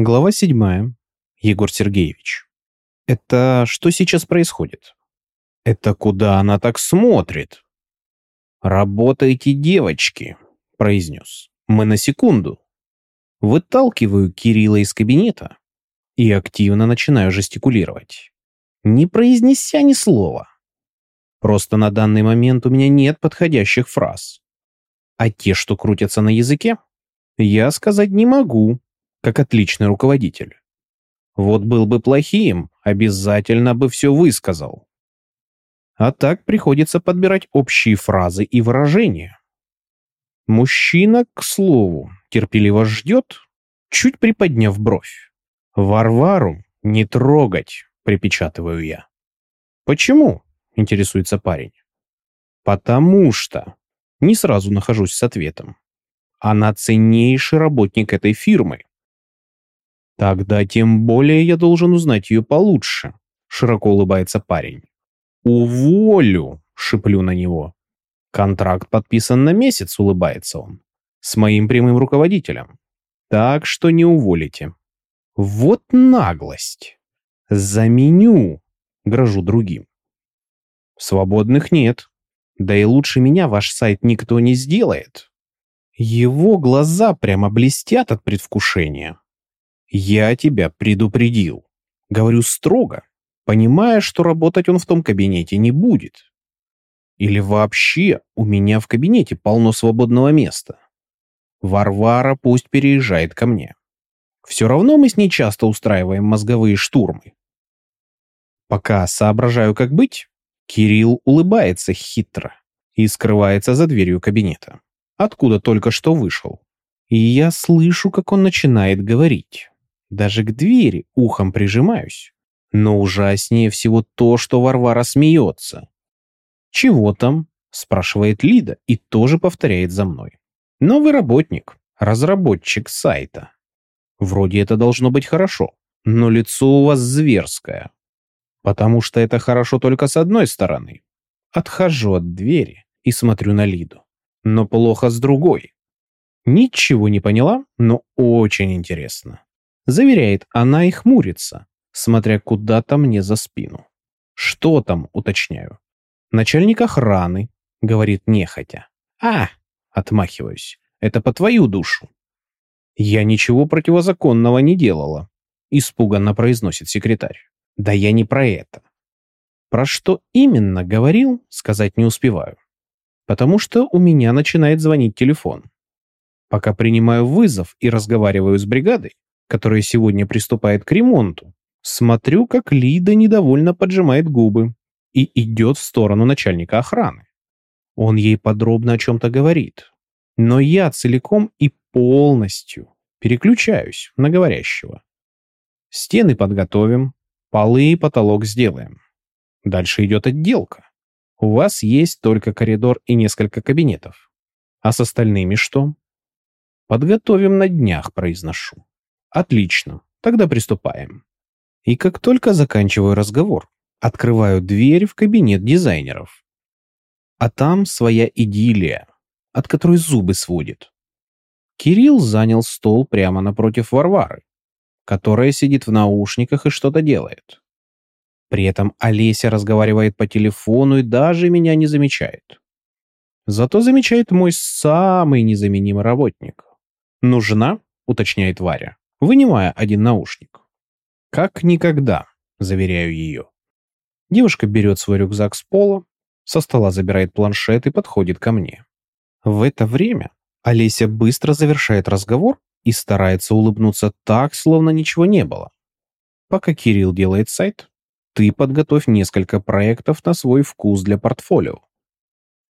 Глава 7. Егор Сергеевич. Это что сейчас происходит? Это куда она так смотрит? Работайте, девочки, произнес. Мы на секунду. Выталкиваю Кирилла из кабинета и активно начинаю жестикулировать, не произнеся ни слова. Просто на данный момент у меня нет подходящих фраз. А те, что крутятся на языке, я сказать не могу, как отличный руководитель. Вот был бы плохим, обязательно бы все высказал. А так приходится подбирать общие фразы и выражения. Мужчина, к слову, терпеливо ждет, чуть приподняв бровь. «Варвару не трогать», — припечатываю я. «Почему?» — интересуется парень. «Потому что...» Не сразу нахожусь с ответом. Она ценнейший работник этой фирмы. Тогда тем более я должен узнать ее получше, широко улыбается парень. Уволю, шиплю на него. Контракт подписан на месяц, улыбается он. С моим прямым руководителем. Так что не уволите. Вот наглость. Заменю, грожу другим. Свободных нет. Да и лучше меня ваш сайт никто не сделает. Его глаза прямо блестят от предвкушения. Я тебя предупредил. Говорю строго, понимая, что работать он в том кабинете не будет. Или вообще у меня в кабинете полно свободного места. Варвара пусть переезжает ко мне. Все равно мы с ней часто устраиваем мозговые штурмы. Пока соображаю, как быть, Кирилл улыбается хитро и скрывается за дверью кабинета, откуда только что вышел. И я слышу, как он начинает говорить. Даже к двери ухом прижимаюсь. Но ужаснее всего то, что Варвара смеется. «Чего там?» – спрашивает Лида и тоже повторяет за мной. «Новый работник, разработчик сайта. Вроде это должно быть хорошо, но лицо у вас зверское. Потому что это хорошо только с одной стороны. Отхожу от двери и смотрю на Лиду. Но плохо с другой. Ничего не поняла, но очень интересно. Заверяет она и хмурится, смотря куда-то мне за спину. Что там, уточняю. Начальник охраны, говорит нехотя. А, отмахиваюсь, это по твою душу. Я ничего противозаконного не делала, испуганно произносит секретарь. Да я не про это. Про что именно говорил, сказать не успеваю. Потому что у меня начинает звонить телефон. Пока принимаю вызов и разговариваю с бригадой, которая сегодня приступает к ремонту, смотрю, как Лида недовольно поджимает губы и идет в сторону начальника охраны. Он ей подробно о чем-то говорит, но я целиком и полностью переключаюсь на говорящего. Стены подготовим, полы и потолок сделаем. Дальше идет отделка. У вас есть только коридор и несколько кабинетов. А с остальными что? Подготовим на днях, произношу. Отлично, тогда приступаем. И как только заканчиваю разговор, открываю дверь в кабинет дизайнеров. А там своя идиллия, от которой зубы сводит. Кирилл занял стол прямо напротив Варвары, которая сидит в наушниках и что-то делает. При этом Олеся разговаривает по телефону и даже меня не замечает. Зато замечает мой самый незаменимый работник. «Нужна?» — уточняет Варя вынимая один наушник. «Как никогда», — заверяю ее. Девушка берет свой рюкзак с пола, со стола забирает планшет и подходит ко мне. В это время Олеся быстро завершает разговор и старается улыбнуться так, словно ничего не было. Пока Кирилл делает сайт, ты подготовь несколько проектов на свой вкус для портфолио.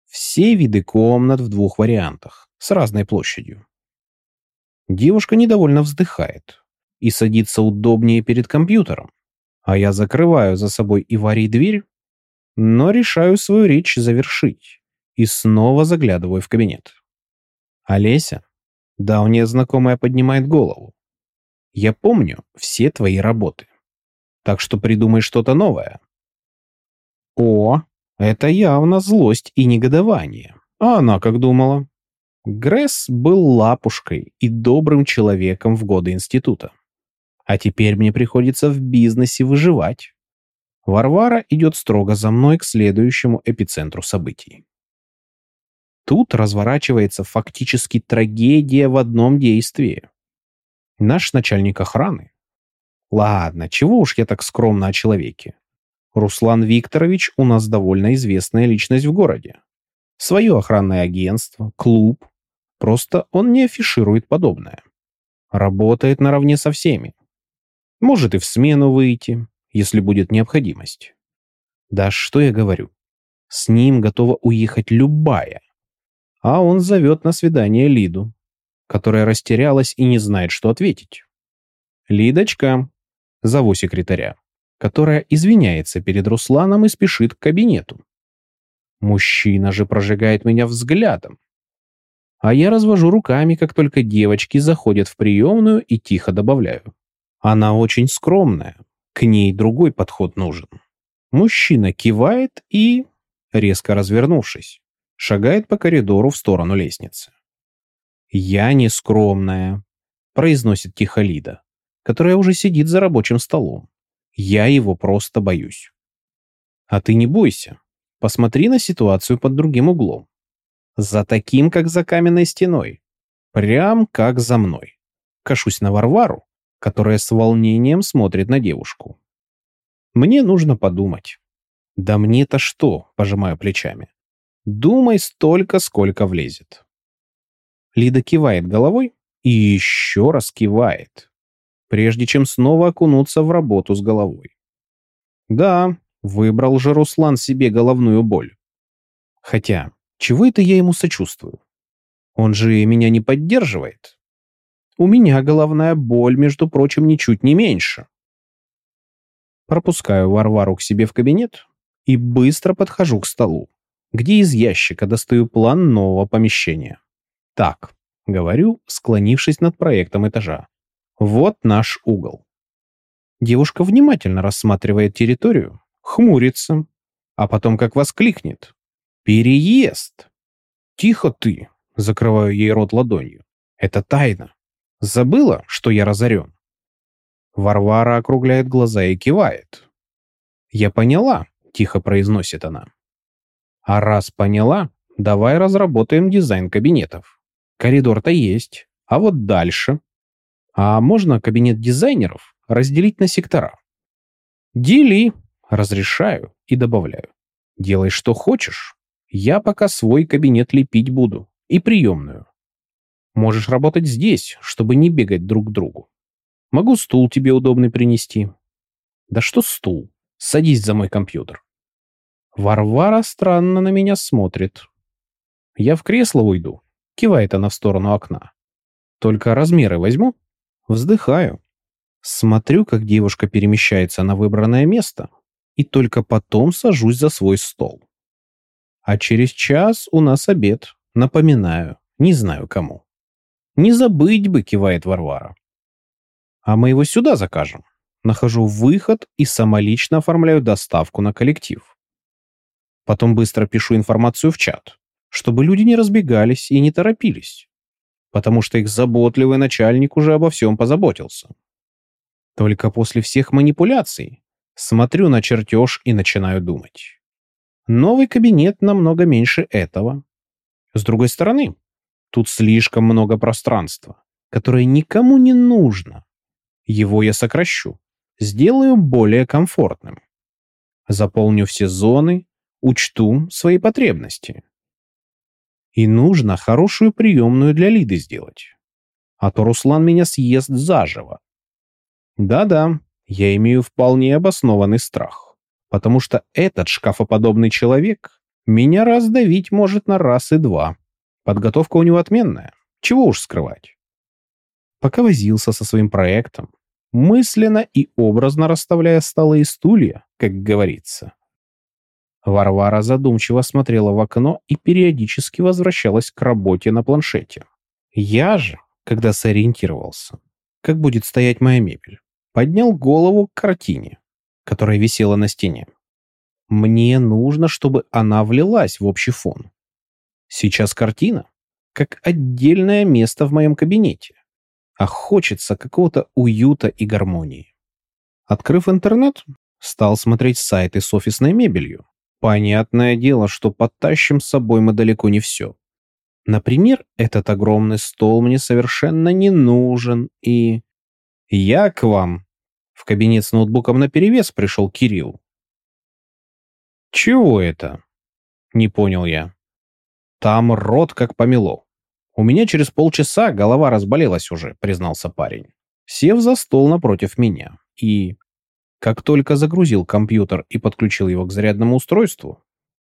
Все виды комнат в двух вариантах, с разной площадью. Девушка недовольно вздыхает и садится удобнее перед компьютером, а я закрываю за собой и Варей дверь, но решаю свою речь завершить и снова заглядываю в кабинет. «Олеся?» Давняя знакомая поднимает голову. «Я помню все твои работы, так что придумай что-то новое». «О, это явно злость и негодование. А она как думала?» Гресс был лапушкой и добрым человеком в годы института. А теперь мне приходится в бизнесе выживать. Варвара идет строго за мной к следующему эпицентру событий. Тут разворачивается фактически трагедия в одном действии. Наш начальник охраны. Ладно, чего уж я так скромно о человеке. Руслан Викторович у нас довольно известная личность в городе. Свое охранное агентство, клуб. Просто он не афиширует подобное. Работает наравне со всеми. Может и в смену выйти, если будет необходимость. Да что я говорю. С ним готова уехать любая. А он зовет на свидание Лиду, которая растерялась и не знает, что ответить. «Лидочка», зову секретаря, которая извиняется перед Русланом и спешит к кабинету. Мужчина же прожигает меня взглядом. А я развожу руками, как только девочки заходят в приемную и тихо добавляю. Она очень скромная, к ней другой подход нужен. Мужчина кивает и, резко развернувшись, шагает по коридору в сторону лестницы. «Я не скромная», — произносит тихо Лида, которая уже сидит за рабочим столом. «Я его просто боюсь». «А ты не бойся. Посмотри на ситуацию под другим углом. За таким, как за каменной стеной. Прям как за мной. Кашусь на Варвару, которая с волнением смотрит на девушку. Мне нужно подумать. Да мне-то что, пожимаю плечами. Думай столько, сколько влезет. Лида кивает головой и еще раз кивает, прежде чем снова окунуться в работу с головой. Да, выбрал же Руслан себе головную боль. Хотя, чего это я ему сочувствую? Он же меня не поддерживает. У меня головная боль, между прочим, ничуть не меньше. Пропускаю Варвару к себе в кабинет и быстро подхожу к столу где из ящика достаю план нового помещения. Так, говорю, склонившись над проектом этажа. Вот наш угол. Девушка внимательно рассматривает территорию, хмурится, а потом как воскликнет. «Переезд!» «Тихо ты!» — закрываю ей рот ладонью. «Это тайна. Забыла, что я разорен?» Варвара округляет глаза и кивает. «Я поняла», — тихо произносит она. А раз поняла, давай разработаем дизайн кабинетов. Коридор-то есть, а вот дальше. А можно кабинет дизайнеров разделить на сектора? Дели, разрешаю и добавляю. Делай, что хочешь. Я пока свой кабинет лепить буду. И приемную. Можешь работать здесь, чтобы не бегать друг к другу. Могу стул тебе удобный принести. Да что стул? Садись за мой компьютер. Варвара странно на меня смотрит. Я в кресло уйду. Кивает она в сторону окна. Только размеры возьму. Вздыхаю. Смотрю, как девушка перемещается на выбранное место, и только потом сажусь за свой стол. А через час у нас обед. Напоминаю, не знаю кому. Не забыть бы, кивает Варвара. А мы его сюда закажем. Нахожу выход и самолично оформляю доставку на коллектив. Потом быстро пишу информацию в чат, чтобы люди не разбегались и не торопились, потому что их заботливый начальник уже обо всем позаботился. Только после всех манипуляций смотрю на чертеж и начинаю думать. Новый кабинет намного меньше этого. С другой стороны, тут слишком много пространства, которое никому не нужно. Его я сокращу, сделаю более комфортным. Заполню все зоны, учту свои потребности. И нужно хорошую приемную для Лиды сделать. А то Руслан меня съест заживо. Да-да, я имею вполне обоснованный страх. Потому что этот шкафоподобный человек меня раздавить может на раз и два. Подготовка у него отменная. Чего уж скрывать. Пока возился со своим проектом, мысленно и образно расставляя столы и стулья, как говорится, Варвара задумчиво смотрела в окно и периодически возвращалась к работе на планшете. Я же, когда сориентировался, как будет стоять моя мебель, поднял голову к картине, которая висела на стене. Мне нужно, чтобы она влилась в общий фон. Сейчас картина как отдельное место в моем кабинете. а хочется какого-то уюта и гармонии. Открыв интернет, стал смотреть сайты с офисной мебелью. Понятное дело, что подтащим с собой мы далеко не все. Например, этот огромный стол мне совершенно не нужен, и... Я к вам. В кабинет с ноутбуком наперевес пришел Кирилл. Чего это? Не понял я. Там рот как помело. У меня через полчаса голова разболелась уже, признался парень. Сев за стол напротив меня. И как только загрузил компьютер и подключил его к зарядному устройству,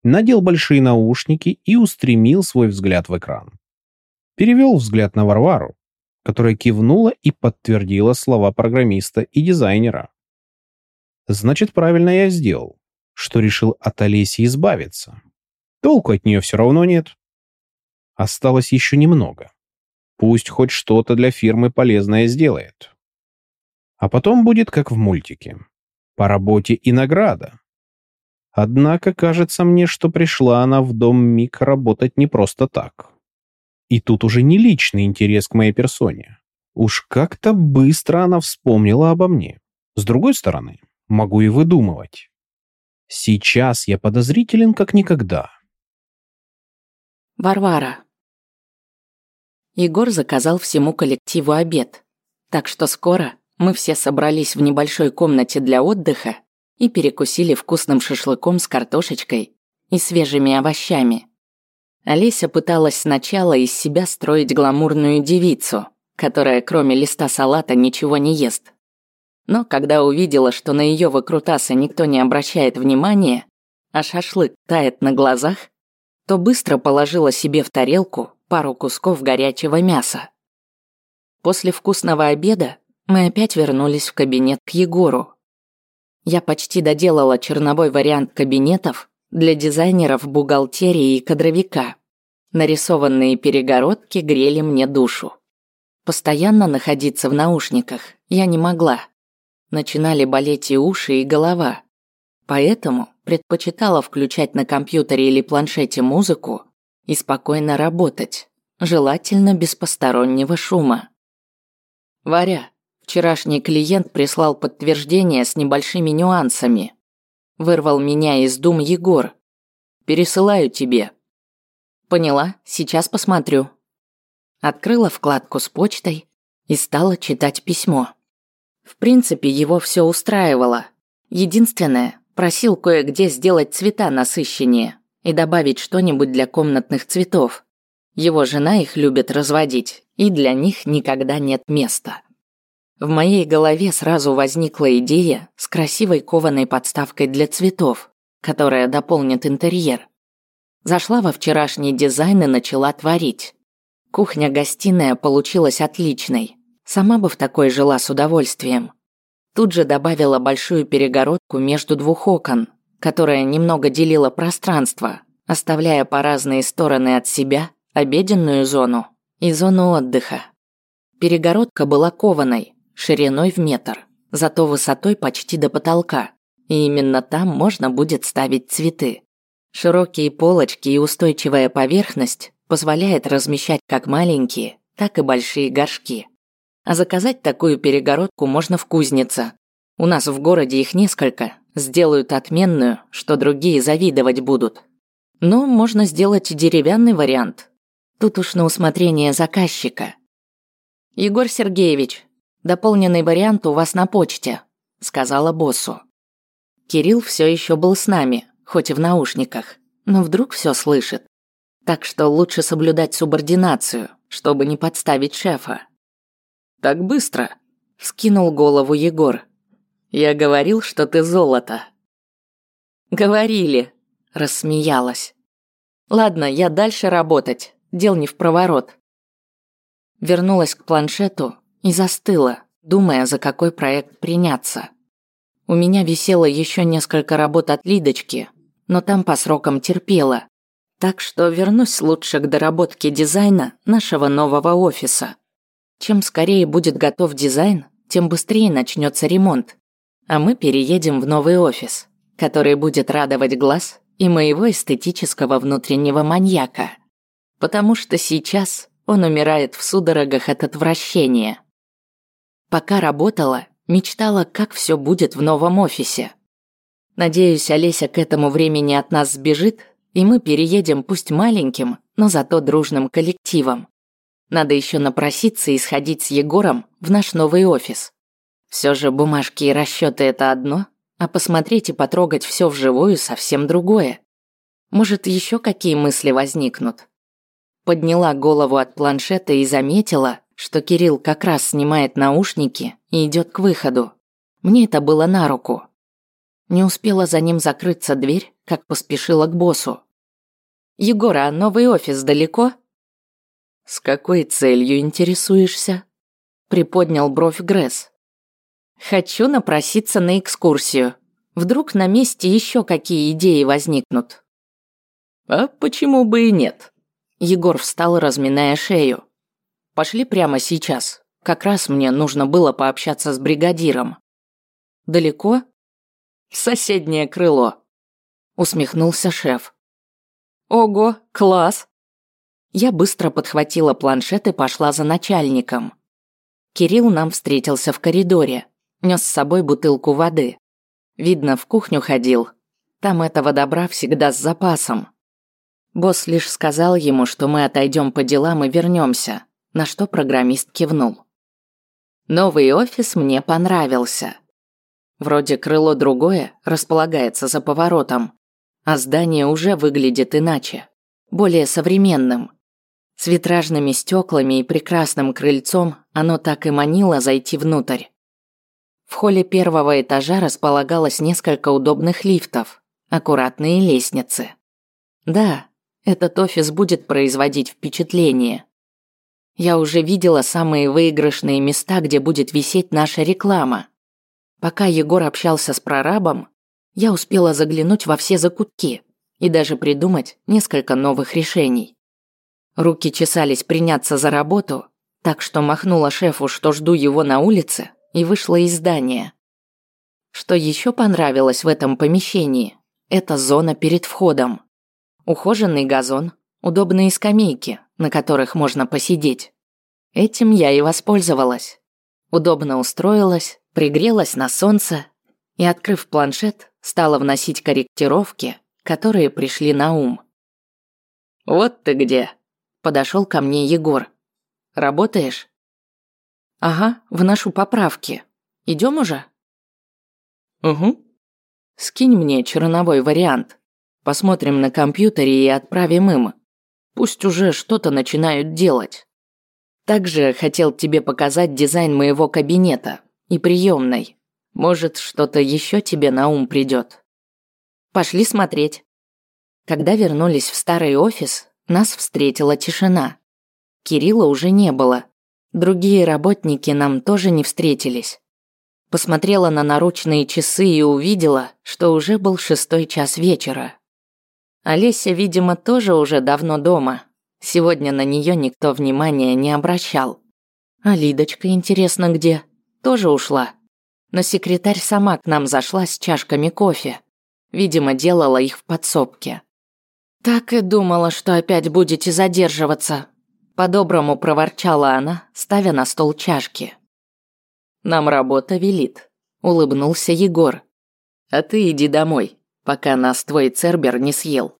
надел большие наушники и устремил свой взгляд в экран. Перевел взгляд на Варвару, которая кивнула и подтвердила слова программиста и дизайнера. Значит, правильно я сделал, что решил от Олеси избавиться. Толку от нее все равно нет. Осталось еще немного. Пусть хоть что-то для фирмы полезное сделает. А потом будет как в мультике. По работе и награда. Однако кажется мне, что пришла она в дом Мик работать не просто так. И тут уже не личный интерес к моей персоне. Уж как-то быстро она вспомнила обо мне. С другой стороны, могу и выдумывать. Сейчас я подозрителен как никогда. Варвара. Егор заказал всему коллективу обед. Так что скоро мы все собрались в небольшой комнате для отдыха и перекусили вкусным шашлыком с картошечкой и свежими овощами. Олеся пыталась сначала из себя строить гламурную девицу, которая кроме листа салата ничего не ест. Но когда увидела, что на ее выкрутасы никто не обращает внимания, а шашлык тает на глазах, то быстро положила себе в тарелку пару кусков горячего мяса. После вкусного обеда мы опять вернулись в кабинет к Егору, я почти доделала черновой вариант кабинетов для дизайнеров бухгалтерии и кадровика. Нарисованные перегородки грели мне душу. Постоянно находиться в наушниках я не могла. Начинали болеть и уши, и голова. Поэтому предпочитала включать на компьютере или планшете музыку и спокойно работать, желательно без постороннего шума. «Варя, Вчерашний клиент прислал подтверждение с небольшими нюансами. Вырвал меня из дум Егор. Пересылаю тебе. Поняла, сейчас посмотрю. Открыла вкладку с почтой и стала читать письмо. В принципе, его все устраивало. Единственное, просил кое-где сделать цвета насыщеннее и добавить что-нибудь для комнатных цветов. Его жена их любит разводить, и для них никогда нет места. В моей голове сразу возникла идея с красивой кованой подставкой для цветов, которая дополнит интерьер. Зашла во вчерашний дизайн и начала творить. Кухня-гостиная получилась отличной. Сама бы в такой жила с удовольствием. Тут же добавила большую перегородку между двух окон, которая немного делила пространство, оставляя по разные стороны от себя обеденную зону и зону отдыха. Перегородка была кованой, шириной в метр, зато высотой почти до потолка. И именно там можно будет ставить цветы. Широкие полочки и устойчивая поверхность позволяет размещать как маленькие, так и большие горшки. А заказать такую перегородку можно в кузнице. У нас в городе их несколько, сделают отменную, что другие завидовать будут. Но можно сделать деревянный вариант. Тут уж на усмотрение заказчика. Егор Сергеевич, Дополненный вариант у вас на почте», — сказала боссу. Кирилл все еще был с нами, хоть и в наушниках, но вдруг все слышит. Так что лучше соблюдать субординацию, чтобы не подставить шефа. «Так быстро?» — вскинул голову Егор. «Я говорил, что ты золото». «Говорили», — рассмеялась. «Ладно, я дальше работать, дел не в проворот». Вернулась к планшету и застыла, думая, за какой проект приняться. У меня висело еще несколько работ от Лидочки, но там по срокам терпела. Так что вернусь лучше к доработке дизайна нашего нового офиса. Чем скорее будет готов дизайн, тем быстрее начнется ремонт. А мы переедем в новый офис, который будет радовать глаз и моего эстетического внутреннего маньяка. Потому что сейчас он умирает в судорогах от отвращения. Пока работала, мечтала, как все будет в новом офисе. Надеюсь, Олеся к этому времени от нас сбежит, и мы переедем пусть маленьким, но зато дружным коллективом. Надо еще напроситься и сходить с Егором в наш новый офис. Все же бумажки и расчеты это одно, а посмотреть и потрогать все вживую совсем другое. Может, еще какие мысли возникнут? Подняла голову от планшета и заметила, что Кирилл как раз снимает наушники и идет к выходу. Мне это было на руку. Не успела за ним закрыться дверь, как поспешила к боссу. «Егор, а новый офис далеко?» «С какой целью интересуешься?» Приподнял бровь Гресс. Хочу напроситься на экскурсию. Вдруг на месте еще какие идеи возникнут. А почему бы и нет? Егор встал, разминая шею. Пошли прямо сейчас. Как раз мне нужно было пообщаться с бригадиром. Далеко? Соседнее крыло. Усмехнулся шеф. Ого, класс. Я быстро подхватила планшет и пошла за начальником. Кирилл нам встретился в коридоре. Нес с собой бутылку воды. Видно, в кухню ходил. Там этого добра всегда с запасом. Босс лишь сказал ему, что мы отойдем по делам и вернемся, на что программист кивнул. Новый офис мне понравился. Вроде крыло другое располагается за поворотом, а здание уже выглядит иначе, более современным. С витражными стеклами и прекрасным крыльцом оно так и манило зайти внутрь. В холле первого этажа располагалось несколько удобных лифтов, аккуратные лестницы. Да, этот офис будет производить впечатление. Я уже видела самые выигрышные места, где будет висеть наша реклама. Пока Егор общался с прорабом, я успела заглянуть во все закутки и даже придумать несколько новых решений. Руки чесались приняться за работу, так что махнула шефу, что жду его на улице, и вышла из здания. Что еще понравилось в этом помещении, это зона перед входом. Ухоженный газон, удобные скамейки, на которых можно посидеть. Этим я и воспользовалась. Удобно устроилась, пригрелась на солнце и, открыв планшет, стала вносить корректировки, которые пришли на ум. «Вот ты где!» – подошел ко мне Егор. «Работаешь?» Ага, вношу поправки. Идем уже? Угу. Скинь мне черновой вариант. Посмотрим на компьютере и отправим им. Пусть уже что-то начинают делать. Также хотел тебе показать дизайн моего кабинета и приемной. Может, что-то еще тебе на ум придет. Пошли смотреть. Когда вернулись в старый офис, нас встретила тишина. Кирилла уже не было, Другие работники нам тоже не встретились. Посмотрела на наручные часы и увидела, что уже был шестой час вечера. Олеся, видимо, тоже уже давно дома. Сегодня на нее никто внимания не обращал. А Лидочка, интересно, где? Тоже ушла. Но секретарь сама к нам зашла с чашками кофе. Видимо, делала их в подсобке. Так и думала, что опять будете задерживаться, по-доброму проворчала она, ставя на стол чашки. «Нам работа велит», — улыбнулся Егор. «А ты иди домой, пока нас твой цербер не съел».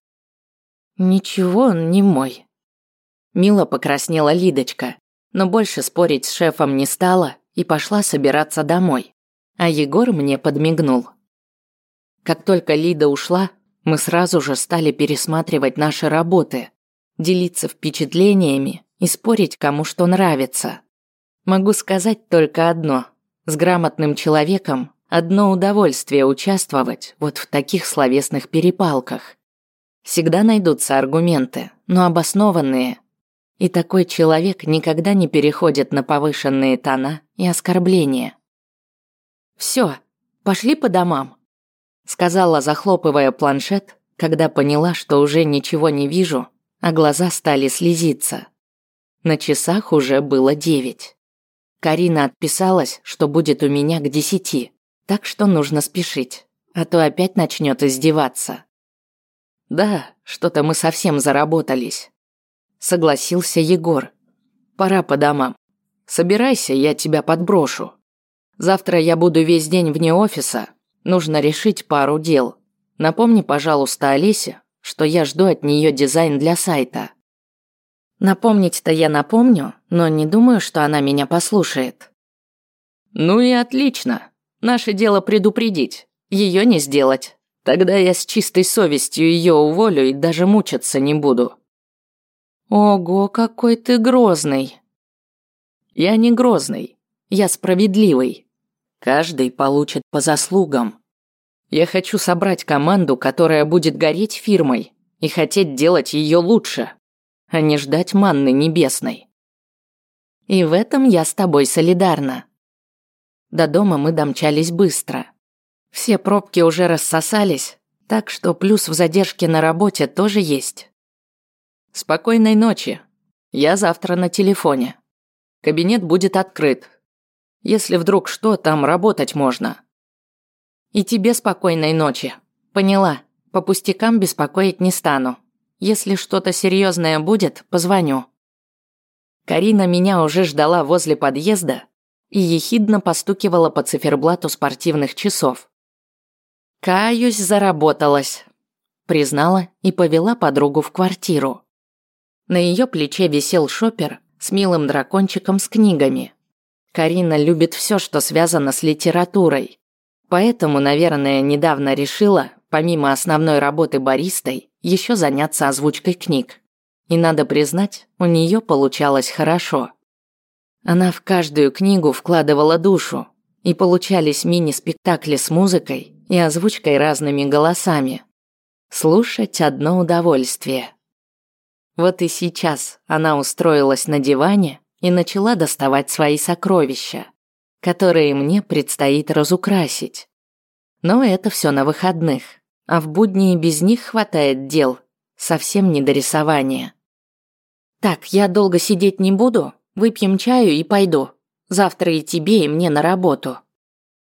«Ничего он не мой». Мило покраснела Лидочка, но больше спорить с шефом не стала и пошла собираться домой. А Егор мне подмигнул. Как только Лида ушла, мы сразу же стали пересматривать наши работы, делиться впечатлениями и спорить, кому что нравится. Могу сказать только одно. С грамотным человеком одно удовольствие участвовать вот в таких словесных перепалках. Всегда найдутся аргументы, но обоснованные. И такой человек никогда не переходит на повышенные тона и оскорбления. «Все, пошли по домам», — сказала, захлопывая планшет, когда поняла, что уже ничего не вижу, а глаза стали слезиться. На часах уже было девять. Карина отписалась, что будет у меня к десяти, так что нужно спешить, а то опять начнет издеваться. Да, что-то мы совсем заработались. Согласился Егор. Пора по домам. Собирайся, я тебя подброшу. Завтра я буду весь день вне офиса. Нужно решить пару дел. Напомни, пожалуйста, Олесе, что я жду от нее дизайн для сайта. Напомнить-то я напомню, но не думаю, что она меня послушает. Ну и отлично. Наше дело предупредить, ее не сделать. Тогда я с чистой совестью ее уволю и даже мучиться не буду. Ого, какой ты грозный. Я не грозный, я справедливый. Каждый получит по заслугам. Я хочу собрать команду, которая будет гореть фирмой и хотеть делать ее лучше, а не ждать манны небесной. И в этом я с тобой солидарна. До дома мы домчались быстро. Все пробки уже рассосались, так что плюс в задержке на работе тоже есть. Спокойной ночи. Я завтра на телефоне. Кабинет будет открыт. Если вдруг что, там работать можно. И тебе спокойной ночи. Поняла. По пустякам беспокоить не стану. Если что-то серьезное будет, позвоню. Карина меня уже ждала возле подъезда и ехидно постукивала по циферблату спортивных часов. «Каюсь, заработалась», – признала и повела подругу в квартиру. На ее плече висел шопер с милым дракончиком с книгами. Карина любит все, что связано с литературой. Поэтому, наверное, недавно решила, помимо основной работы баристой, еще заняться озвучкой книг. И надо признать, у нее получалось хорошо. Она в каждую книгу вкладывала душу, и получались мини-спектакли с музыкой и озвучкой разными голосами. Слушать одно удовольствие. Вот и сейчас она устроилась на диване и начала доставать свои сокровища, которые мне предстоит разукрасить. Но это все на выходных, а в будни без них хватает дел, совсем не до рисования. Так, я долго сидеть не буду, выпьем чаю и пойду. Завтра и тебе, и мне на работу.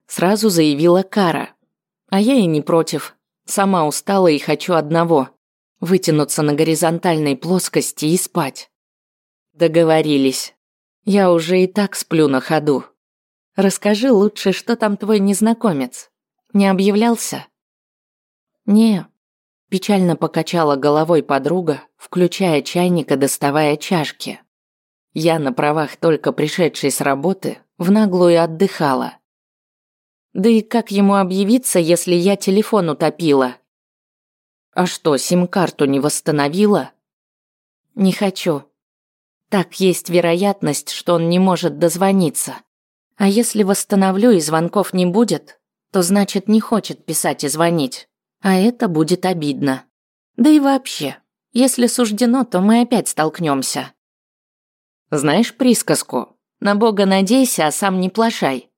Сразу заявила Кара. А я и не против. Сама устала и хочу одного вытянуться на горизонтальной плоскости и спать. Договорились. Я уже и так сплю на ходу. Расскажи лучше, что там твой незнакомец. Не объявлялся? Не. Печально покачала головой подруга, включая чайник и доставая чашки. Я на правах только пришедшей с работы в наглую отдыхала. Да и как ему объявиться, если я телефон утопила? А что, сим-карту не восстановила? Не хочу. Так есть вероятность, что он не может дозвониться. А если восстановлю и звонков не будет, то значит не хочет писать и звонить. А это будет обидно. Да и вообще, если суждено, то мы опять столкнемся. Знаешь присказку? На Бога надейся, а сам не плашай.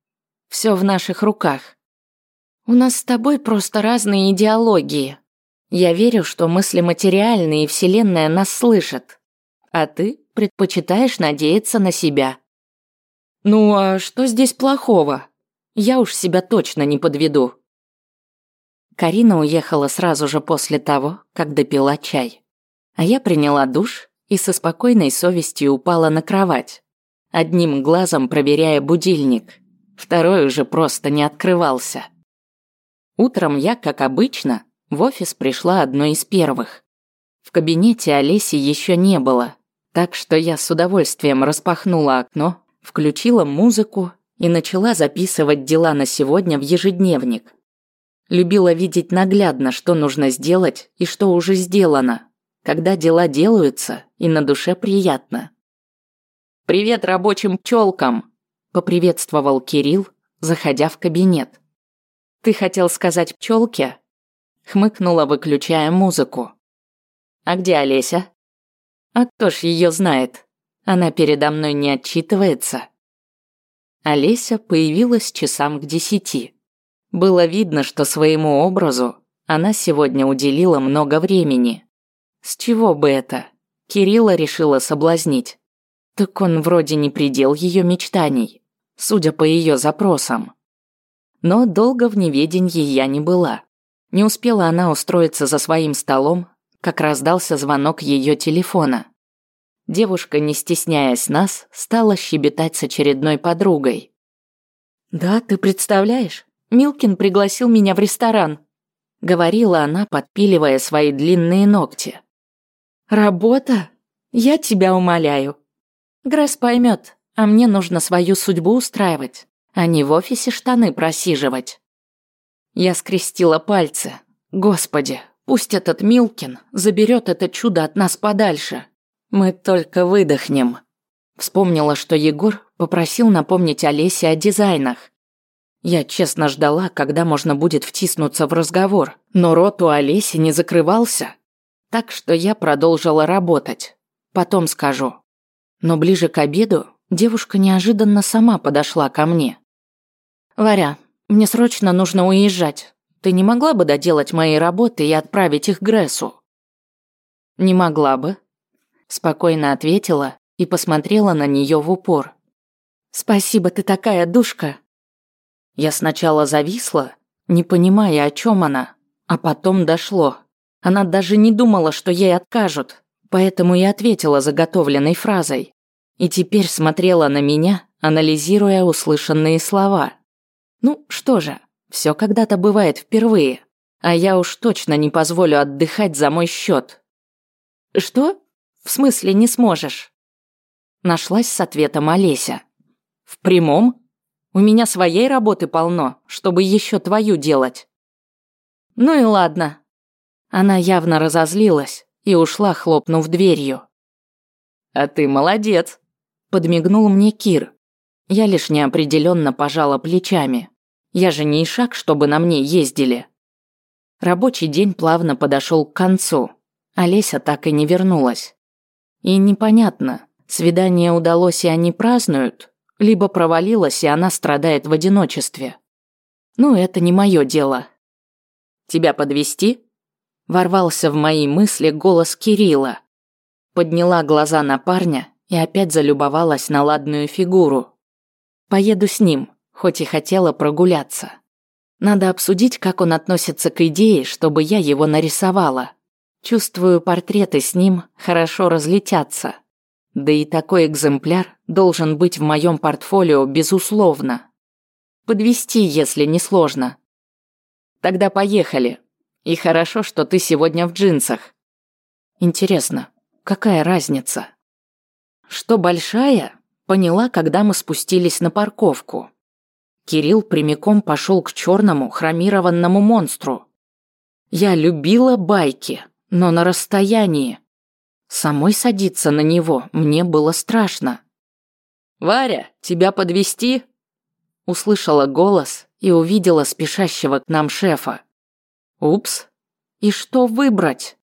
Все в наших руках. У нас с тобой просто разные идеологии. Я верю, что мысли материальные и Вселенная нас слышат. А ты предпочитаешь надеяться на себя. Ну а что здесь плохого? Я уж себя точно не подведу. Карина уехала сразу же после того, как допила чай. А я приняла душ и со спокойной совестью упала на кровать, одним глазом проверяя будильник. Второй уже просто не открывался. Утром я, как обычно, в офис пришла одной из первых. В кабинете Олеси еще не было, так что я с удовольствием распахнула окно, включила музыку и начала записывать дела на сегодня в ежедневник. Любила видеть наглядно, что нужно сделать и что уже сделано, когда дела делаются и на душе приятно. «Привет рабочим пчелкам!» – поприветствовал Кирилл, заходя в кабинет. «Ты хотел сказать пчелке?» хмыкнула, выключая музыку. «А где Олеся?» «А кто ж ее знает? Она передо мной не отчитывается». Олеся появилась часам к десяти. Было видно, что своему образу она сегодня уделила много времени. С чего бы это? Кирилла решила соблазнить. Так он вроде не предел ее мечтаний, судя по ее запросам. Но долго в неведении я не была. Не успела она устроиться за своим столом, как раздался звонок ее телефона. Девушка, не стесняясь нас, стала щебетать с очередной подругой. «Да, ты представляешь? Милкин пригласил меня в ресторан», — говорила она, подпиливая свои длинные ногти. «Работа? Я тебя умоляю. Гресс поймет, а мне нужно свою судьбу устраивать, а не в офисе штаны просиживать». Я скрестила пальцы. «Господи, пусть этот Милкин заберет это чудо от нас подальше. Мы только выдохнем». Вспомнила, что Егор попросил напомнить Олесе о дизайнах. Я честно ждала, когда можно будет втиснуться в разговор, но рот у Олеси не закрывался. Так что я продолжила работать. Потом скажу. Но ближе к обеду девушка неожиданно сама подошла ко мне. «Варя, мне срочно нужно уезжать. Ты не могла бы доделать мои работы и отправить их Грессу?» «Не могла бы», – спокойно ответила и посмотрела на нее в упор. «Спасибо, ты такая душка!» Я сначала зависла, не понимая, о чем она, а потом дошло. Она даже не думала, что ей откажут, поэтому и ответила заготовленной фразой. И теперь смотрела на меня, анализируя услышанные слова. Ну, что же, все когда-то бывает впервые, а я уж точно не позволю отдыхать за мой счет. «Что? В смысле не сможешь?» Нашлась с ответом Олеся. «В прямом? У меня своей работы полно, чтобы еще твою делать». «Ну и ладно». Она явно разозлилась и ушла, хлопнув дверью. «А ты молодец», — подмигнул мне Кир. Я лишь неопределенно пожала плечами. Я же не ишак, чтобы на мне ездили. Рабочий день плавно подошел к концу. Олеся так и не вернулась. И непонятно, Свидание удалось, и они празднуют, либо провалилось, и она страдает в одиночестве. Ну, это не мое дело. Тебя подвести? Ворвался в мои мысли голос Кирилла. Подняла глаза на парня и опять залюбовалась на ладную фигуру. Поеду с ним, хоть и хотела прогуляться. Надо обсудить, как он относится к идее, чтобы я его нарисовала. Чувствую, портреты с ним хорошо разлетятся. Да и такой экземпляр должен быть в моем портфолио безусловно. Подвести, если не сложно. Тогда поехали. И хорошо, что ты сегодня в джинсах. Интересно, какая разница? Что большая, поняла, когда мы спустились на парковку. Кирилл прямиком пошел к черному хромированному монстру. Я любила байки, но на расстоянии. Самой садиться на него мне было страшно. «Варя, тебя подвести? Услышала голос и увидела спешащего к нам шефа. «Упс, и что выбрать?»